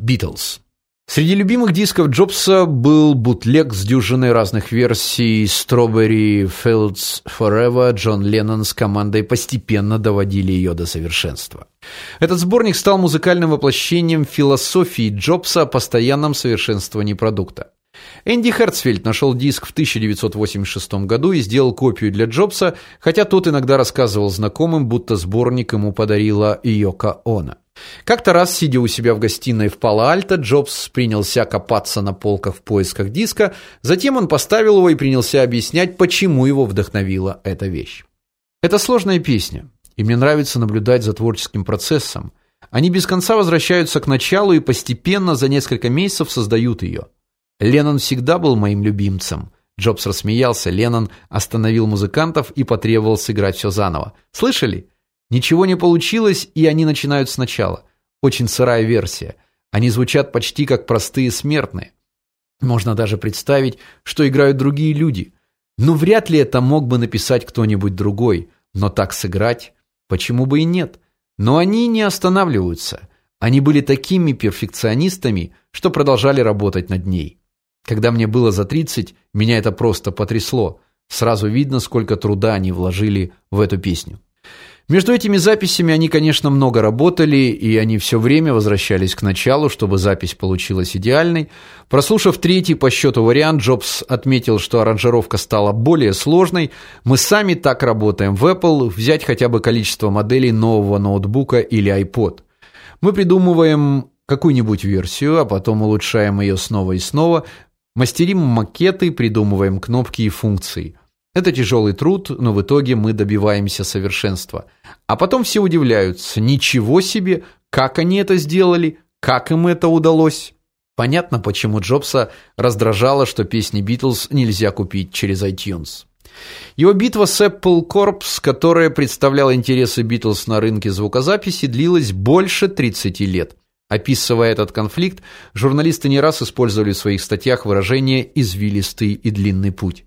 Beatles. Среди любимых дисков Джобса был бутлег с дюжиной разных версий Strawberry Fields Forever. Джон Леннон с командой постепенно доводили ее до совершенства. Этот сборник стал музыкальным воплощением философии Джобса о постоянном совершенствовании продукта. Энди Херцфельд нашел диск в 1986 году и сделал копию для Джобса, хотя тот иногда рассказывал знакомым, будто сборник ему подарила Йоко Оно. Как-то раз, сидя у себя в гостиной в Пало-Альто, Джобс принялся копаться на полках в поисках диска, затем он поставил его и принялся объяснять, почему его вдохновила эта вещь. Это сложная песня, и мне нравится наблюдать за творческим процессом. Они без конца возвращаются к началу и постепенно за несколько месяцев создают ее. Леннон всегда был моим любимцем. Джобс рассмеялся, Леннон остановил музыкантов и потребовал сыграть все заново. Слышали? Ничего не получилось, и они начинают сначала. Очень сырая версия. Они звучат почти как простые смертные. Можно даже представить, что играют другие люди. Но вряд ли это мог бы написать кто-нибудь другой. Но так сыграть, почему бы и нет? Но они не останавливаются. Они были такими перфекционистами, что продолжали работать над ней. Когда мне было за 30, меня это просто потрясло. Сразу видно, сколько труда они вложили в эту песню. Между этими записями они, конечно, много работали, и они все время возвращались к началу, чтобы запись получилась идеальной. Прослушав третий по счету вариант, Джобс отметил, что аранжировка стала более сложной. Мы сами так работаем в Apple, взять хотя бы количество моделей нового ноутбука или iPod. Мы придумываем какую-нибудь версию, а потом улучшаем ее снова и снова, мастерим макеты, придумываем кнопки и функции. Это тяжелый труд, но в итоге мы добиваемся совершенства. А потом все удивляются: ничего себе, как они это сделали, как им это удалось. Понятно, почему Джобса раздражало, что песни Beatles нельзя купить через iTunes. Его битва с Apple Corps, которая представляла интересы Beatles на рынке звукозаписи, длилась больше 30 лет. Описывая этот конфликт, журналисты не раз использовали в своих статьях выражение извилистый и длинный путь.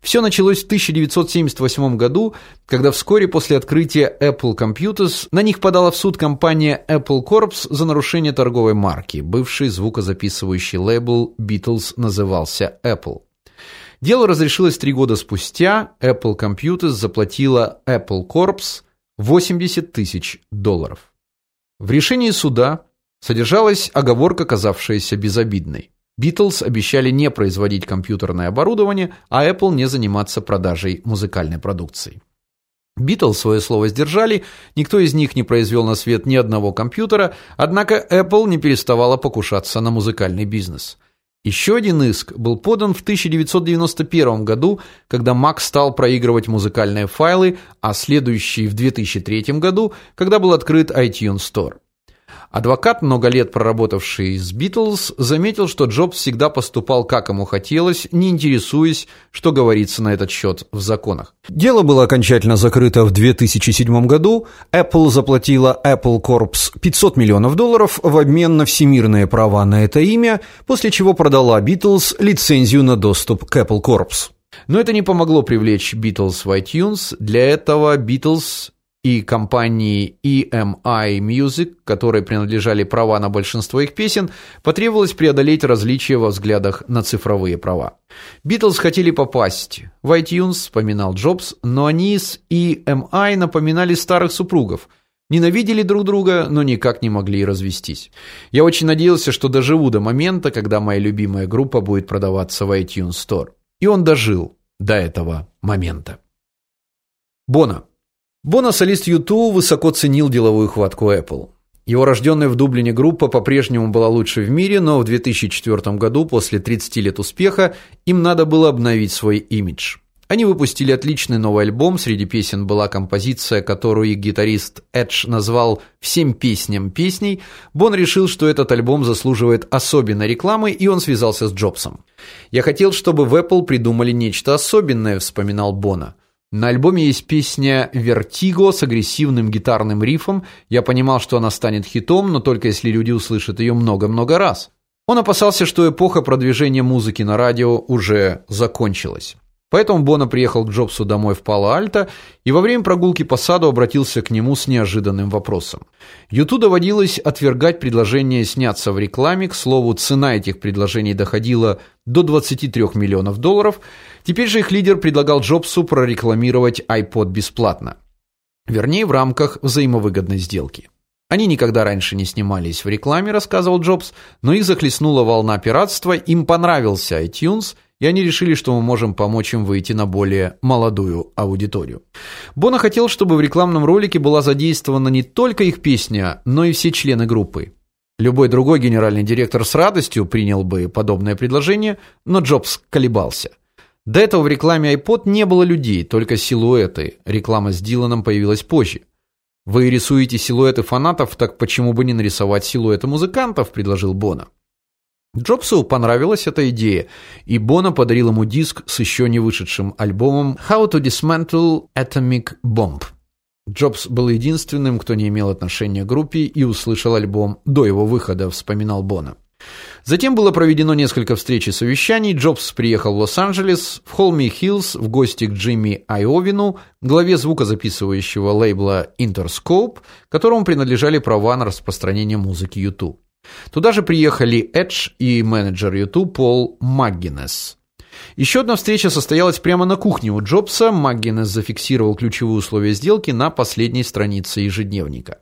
Все началось в 1978 году, когда вскоре после открытия Apple Computers на них подала в суд компания Apple Corps за нарушение торговой марки. Бывший звукозаписывающий лейбл Beatles назывался Apple. Дело разрешилось три года спустя. Apple Computers заплатила Apple Corps 80 тысяч долларов. В решении суда содержалась оговорка, казавшаяся безобидной. Beatles обещали не производить компьютерное оборудование, а Apple не заниматься продажей музыкальной продукции. Beatles свое слово сдержали, никто из них не произвел на свет ни одного компьютера, однако Apple не переставала покушаться на музыкальный бизнес. Еще один иск был подан в 1991 году, когда Mac стал проигрывать музыкальные файлы, а следующий в 2003 году, когда был открыт iTunes Store. Адвокат, много лет проработавший с Beatles, заметил, что Джобс всегда поступал как ему хотелось, не интересуясь, что говорится на этот счет в законах. Дело было окончательно закрыто в 2007 году. Apple заплатила Apple Corps 500 миллионов долларов в обмен на всемирные права на это имя, после чего продала Beatles лицензию на доступ к Apple Corps. Но это не помогло привлечь Beatles в iTunes. Для этого Beatles и компании EMI Music, которой принадлежали права на большинство их песен, потребовалось преодолеть различия во взглядах на цифровые права. Beatles хотели попасть в iTunes, вспоминал Джобс, но они с EMI напоминали старых супругов. Ненавидели друг друга, но никак не могли развестись. Я очень надеялся, что доживу до момента, когда моя любимая группа будет продаваться в iTunes Store. И он дожил до этого момента. Бона Бона, солист U2, высоко ценил деловую хватку Apple. Его рожденная в Дублине группа по-прежнему была лучшей в мире, но в 2004 году, после 30 лет успеха, им надо было обновить свой имидж. Они выпустили отличный новый альбом, среди песен была композиция, которую их гитарист Эдж назвал «Всем песням песней». Бон решил, что этот альбом заслуживает особенной рекламы, и он связался с Джобсом. «Я хотел, чтобы в Apple придумали нечто особенное», — вспоминал Бона. На альбоме есть песня Vertigo с агрессивным гитарным рифом. Я понимал, что она станет хитом, но только если люди услышат ее много-много раз. Он опасался, что эпоха продвижения музыки на радио уже закончилась. Поэтому Бона приехал к Джобсу домой в Пало-Альто и во время прогулки по саду обратился к нему с неожиданным вопросом. Юту доводилось отвергать предложение сняться в рекламе, к слову, цена этих предложений доходила до 23 миллионов долларов. Теперь же их лидер предлагал Джобсу прорекламировать iPod бесплатно. Вернее, в рамках взаимовыгодной сделки. Они никогда раньше не снимались в рекламе, рассказывал Джобс, но их захлестнула волна пиратства, им понравился iTunes – и они решили, что мы можем помочь им выйти на более молодую аудиторию. Бона хотел, чтобы в рекламном ролике была задействована не только их песня, но и все члены группы. Любой другой генеральный директор с радостью принял бы подобное предложение, но Джобс колебался. До этого в рекламе iPod не было людей, только силуэты. Реклама с Диланом появилась позже. Вы рисуете силуэты фанатов, так почему бы не нарисовать силуэты музыкантов, предложил Бона. Джобсу понравилась эта идея, и Бона подарил ему диск с еще не вышедшим альбомом How to Dismantle Atomic Bomb. Джобс был единственным, кто не имел отношения к группе и услышал альбом до его выхода, вспоминал Бона. Затем было проведено несколько встреч и совещаний. Джобс приехал в Лос-Анджелес, в Холми-Хиллз в гости к Джимми Айовину, главе звукозаписывающего лейбла Interscope, которому принадлежали права на распространение музыки YouTube. Туда же приехали Эдж и менеджер YouTube Пол Маггинес. Еще одна встреча состоялась прямо на кухне у Джобса. Маггинес зафиксировал ключевые условия сделки на последней странице ежедневника.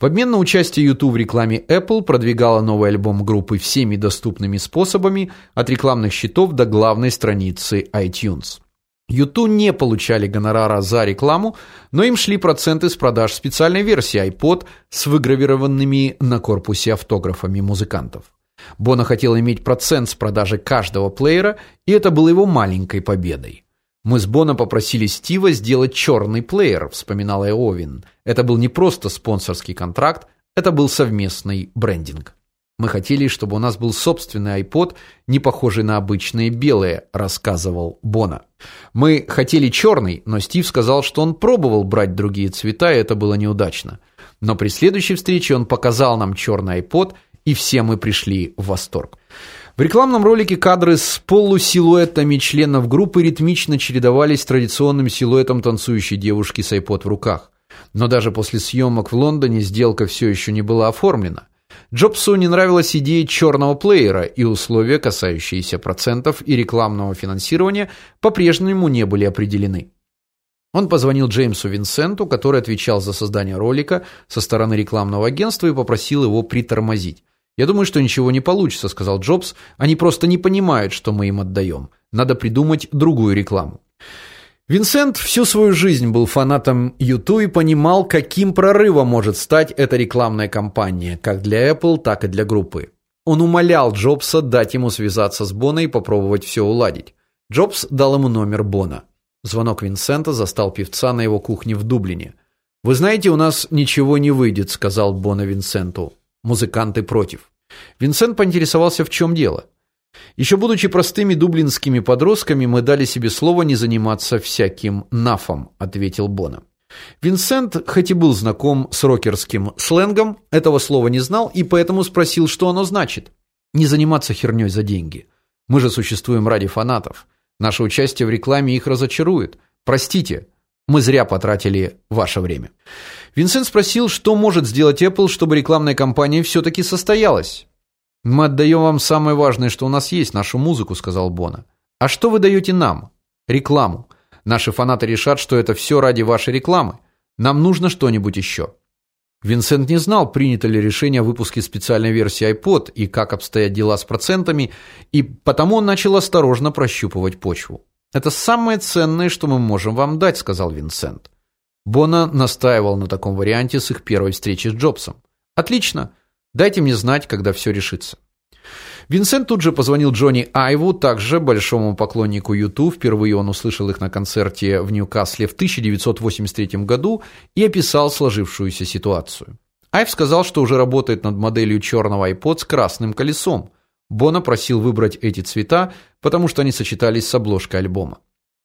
В обмен на участие YouTube в рекламе Apple продвигала новый альбом группы всеми доступными способами, от рекламных счетов до главной страницы iTunes. Юту не получали гонорара за рекламу, но им шли проценты с продаж специальной версии iPod с выгравированными на корпусе автографами музыкантов. Бона хотел иметь процент с продажи каждого плеера, и это было его маленькой победой. Мы с Боном попросили Стива сделать черный плеер, вспоминала Эовин. Это был не просто спонсорский контракт, это был совместный брендинг. Мы хотели, чтобы у нас был собственный iPod, не похожий на обычные белые, рассказывал Бона. Мы хотели черный, но Стив сказал, что он пробовал брать другие цвета, и это было неудачно. Но при следующей встрече он показал нам черный iPod, и все мы пришли в восторг. В рекламном ролике кадры с полусилуэтами членов группы ритмично чередовались с традиционным силуэтом танцующей девушки с iPod в руках. Но даже после съемок в Лондоне сделка все еще не была оформлена. Джобсу не нравилась идея черного плеера, и условия, касающиеся процентов и рекламного финансирования, по-прежнему не были определены. Он позвонил Джеймсу Винсенту, который отвечал за создание ролика со стороны рекламного агентства и попросил его притормозить. "Я думаю, что ничего не получится", сказал Джобс. "Они просто не понимают, что мы им отдаем. Надо придумать другую рекламу". Винсент всю свою жизнь был фанатом YouTube и понимал, каким прорывом может стать эта рекламная кампания, как для Apple, так и для группы. Он умолял Джобса дать ему связаться с Боно и попробовать все уладить. Джобс дал ему номер Бона. Звонок Винсента застал певца на его кухне в Дублине. Вы знаете, у нас ничего не выйдет, сказал Боно Винсенту. Музыканты против. Винсент поинтересовался, в чем дело. Еще будучи простыми дублинскими подростками, мы дали себе слово не заниматься всяким нафом, ответил Бона. Винсент, хоть и был знаком с рокерским сленгом, этого слова не знал и поэтому спросил, что оно значит. Не заниматься херней за деньги. Мы же существуем ради фанатов. Наше участие в рекламе их разочарует. Простите, мы зря потратили ваше время. Винсент спросил, что может сделать Apple, чтобы рекламная кампания все таки состоялась. Мы отдаем вам самое важное, что у нас есть, нашу музыку, сказал Бона. А что вы даете нам? Рекламу. Наши фанаты решат, что это все ради вашей рекламы. Нам нужно что-нибудь еще». Винсент не знал, принято ли решение о выпуске специальной версии iPod и как обстоят дела с процентами, и потому он начал осторожно прощупывать почву. Это самое ценное, что мы можем вам дать, сказал Винсент. Бона настаивал на таком варианте с их первой встречи с Джобсом. Отлично. Дайте мне знать, когда все решится. Винсент тут же позвонил Джонни Айву, также большому поклоннику YouTube. Впервые он услышал их на концерте в Ньюкасле в 1983 году и описал сложившуюся ситуацию. Айв сказал, что уже работает над моделью черного iPod с красным колесом. Бона просил выбрать эти цвета, потому что они сочетались с обложкой альбома.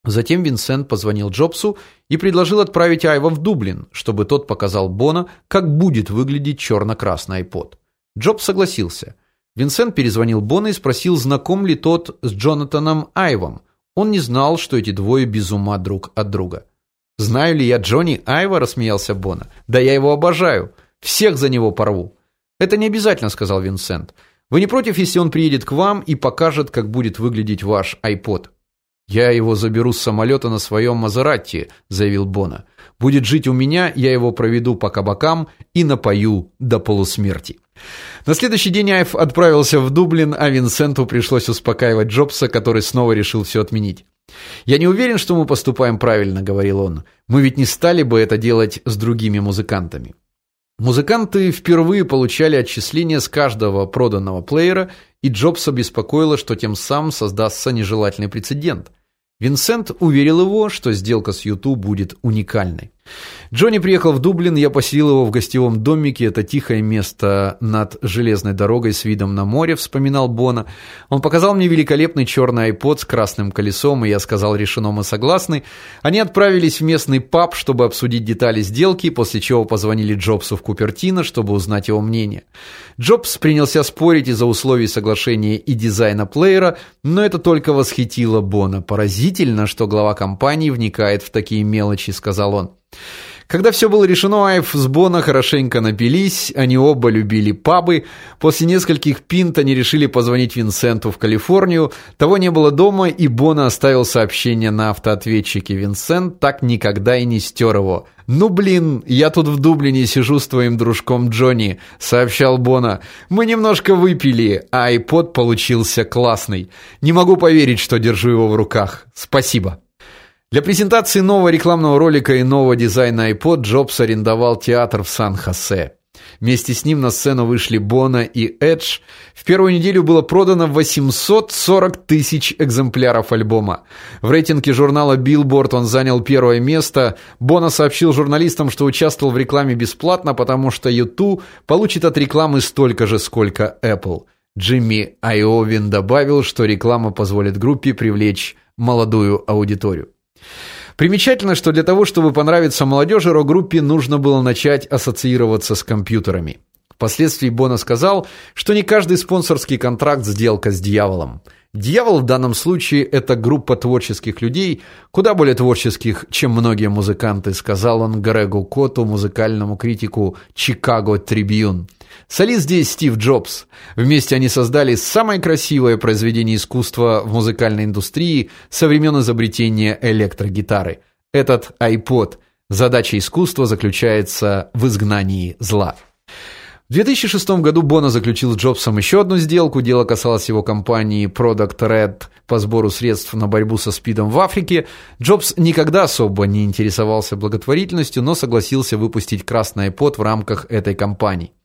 Затем Винсент позвонил Джобсу и предложил отправить Айва в Дублин, чтобы тот показал Бона, как будет выглядеть черно-красный iPod. Джобс согласился. Винсент перезвонил Бону и спросил, знаком ли тот с Джонатаном Айвом. Он не знал, что эти двое без ума друг от друга. Знаю ли я Джонни Айва, рассмеялся Бона. Да я его обожаю. Всех за него порву. Это не обязательно, сказал Винсент. Вы не против, если он приедет к вам и покажет, как будет выглядеть ваш iPod? Я его заберу с самолета на своем Мазератти, заявил Бона. Будет жить у меня, я его проведу по кабакам и напою до полусмерти. На следующий день Айв отправился в Дублин, а Винсенту пришлось успокаивать Джобса, который снова решил все отменить. Я не уверен, что мы поступаем правильно, говорил он. Мы ведь не стали бы это делать с другими музыкантами. Музыканты впервые получали отчисления с каждого проданного плеера, и Джобса беспокоило, что тем самым создастся нежелательный прецедент. Винсент уверил его, что сделка с YouTube будет уникальной. Джонни приехал в Дублин, я поселил его в гостевом домике, это тихое место над железной дорогой с видом на море, вспоминал Бона. Он показал мне великолепный черный iPod с красным колесом, и я сказал: "Решено, мы согласны". Они отправились в местный паб, чтобы обсудить детали сделки, после чего позвонили Джобсу в Купертино, чтобы узнать его мнение. Джобс принялся спорить из-за условий соглашения и дизайна плеера, но это только восхитило Бона. Поразительно, что глава компании вникает в такие мелочи, сказал он. Когда все было решено, Айв с Бона хорошенько напились, они оба любили пабы. После нескольких пинт они решили позвонить Винсенту в Калифорнию. Того не было дома, и Бона оставил сообщение на автоответчике. Винсент так никогда и не стер его. «Ну, блин, я тут в Дублине сижу с твоим дружком Джонни», — сообщал Бона. «Мы немножко выпили, а iPod получился классный. Не могу поверить, что держу его в руках. Спасибо». Для презентации нового рекламного ролика и нового дизайна iPod Джобс арендовал театр в Сан-Хосе. Вместе с ним на сцену вышли Бона и Эдж. В первую неделю было продано 840 тысяч экземпляров альбома. В рейтинге журнала Billboard он занял первое место. Бона сообщил журналистам, что участвовал в рекламе бесплатно, потому что YouTube получит от рекламы столько же, сколько Apple. Джимми Айовин добавил, что реклама позволит группе привлечь молодую аудиторию. Примечательно, что для того, чтобы понравиться молодежи, рок-группе нужно было начать ассоциироваться с компьютерами. Впоследствии Бона сказал, что не каждый спонсорский контракт сделка с дьяволом. Дьявол в данном случае это группа творческих людей, куда более творческих, чем многие музыканты, сказал он Грегу Коту, музыкальному критику Chicago Tribune. Солист здесь Стив Джобс. Вместе они создали самое красивое произведение искусства в музыкальной индустрии со времен изобретения электрогитары. Этот iPod. Задача искусства заключается в изгнании зла. В 2006 году Бона заключил с Джобсом еще одну сделку. Дело касалось его компании Product Red по сбору средств на борьбу со СПИДом в Африке. Джобс никогда особо не интересовался благотворительностью, но согласился выпустить красный iPod в рамках этой кампании.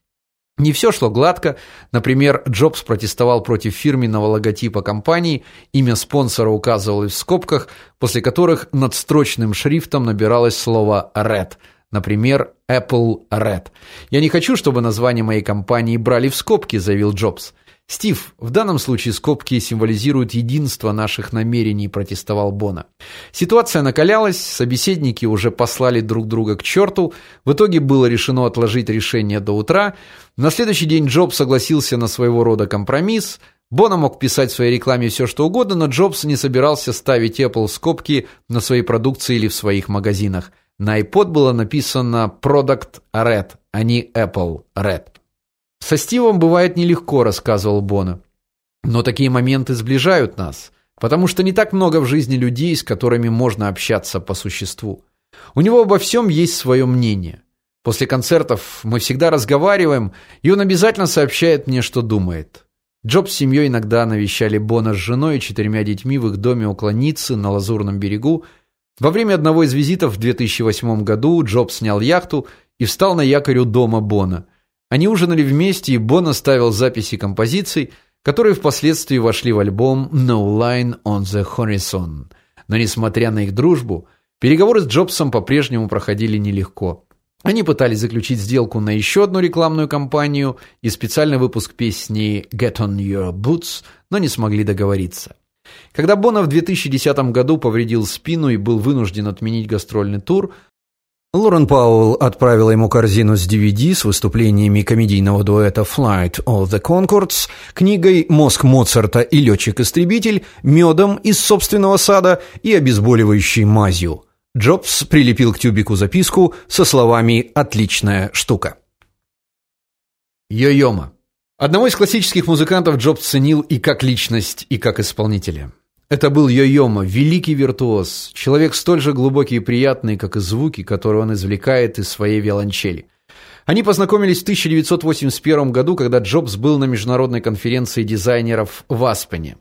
Не все шло гладко. Например, Джобс протестовал против фирменного логотипа компании, имя спонсора указывалось в скобках, после которых над строчным шрифтом набиралось слово Red. Например, Apple Red. Я не хочу, чтобы название моей компании брали в скобки, заявил Джобс. Стив, в данном случае скобки символизируют единство наших намерений, протестовал Бона. Ситуация накалялась, собеседники уже послали друг друга к черту. В итоге было решено отложить решение до утра. На следующий день Джобс согласился на своего рода компромисс. Бона мог писать в своей рекламе все, что угодно, но Джобс не собирался ставить Apple скобки на своей продукции или в своих магазинах. На iPod было написано Product Red, а не Apple Red. Со Стивом бывает нелегко, рассказывал Бона. Но такие моменты сближают нас, потому что не так много в жизни людей, с которыми можно общаться по существу. У него обо всем есть свое мнение. После концертов мы всегда разговариваем, и он обязательно сообщает мне, что думает. Джобс с семьей иногда навещали Бона с женой и четырьмя детьми в их доме около Ниццы на Лазурном берегу. Во время одного из визитов в 2008 году Джобс снял яхту и встал на якорь у дома Бона. Они ужинали вместе, и Бон оставил записи композиций, которые впоследствии вошли в альбом No Line on the Horizon. Но несмотря на их дружбу, переговоры с Джобсом по-прежнему проходили нелегко. Они пытались заключить сделку на еще одну рекламную кампанию и специальный выпуск песни Get on Your Boots, но не смогли договориться. Когда Бона в 2010 году повредил спину и был вынужден отменить гастрольный тур, Лорен Пауэлл отправила ему корзину с DVD с выступлениями комедийного дуэта Flight of the Concords, книгой Мозг Моцарта и летчик-истребитель, медом из собственного сада и обезболивающей мазью. Джобс прилепил к тюбику записку со словами «Отличная штука». Йо-йома. Одного из классических музыкантов Джобс ценил и как личность, и как исполнителя. Это был Йо-Йома, великий виртуоз, человек столь же глубокий и приятный, как и звуки, которые он извлекает из своей виолончели. Они познакомились в 1981 году, когда Джобс был на международной конференции дизайнеров в Аспене.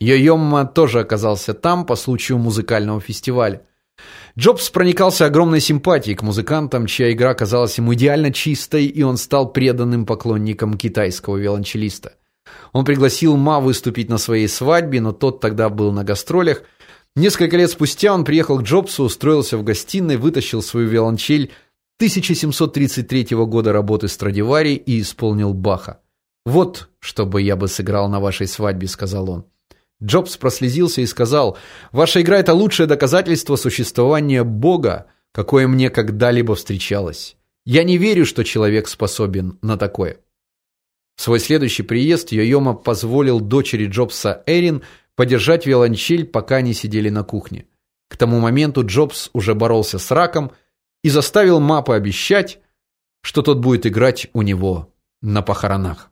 Йо-Йома тоже оказался там по случаю музыкального фестиваля. Джобс проникался огромной симпатией к музыкантам, чья игра казалась ему идеально чистой, и он стал преданным поклонником китайского виолончелиста. Он пригласил Ма выступить на своей свадьбе, но тот тогда был на гастролях. Несколько лет спустя он приехал к Джобсу, устроился в гостиной, вытащил свою виолончель 1733 года работы Страдивари и исполнил Баха. "Вот, чтобы я бы сыграл на вашей свадьбе", сказал он. Джобс прослезился и сказал: "Ваша игра это лучшее доказательство существования Бога, какое мне когда-либо встречалось. Я не верю, что человек способен на такое". В свой следующий приезд Йойома позволил дочери Джобса Эрин подержать виолончель, пока они сидели на кухне. К тому моменту Джобс уже боролся с раком и заставил Мапа обещать, что тот будет играть у него на похоронах.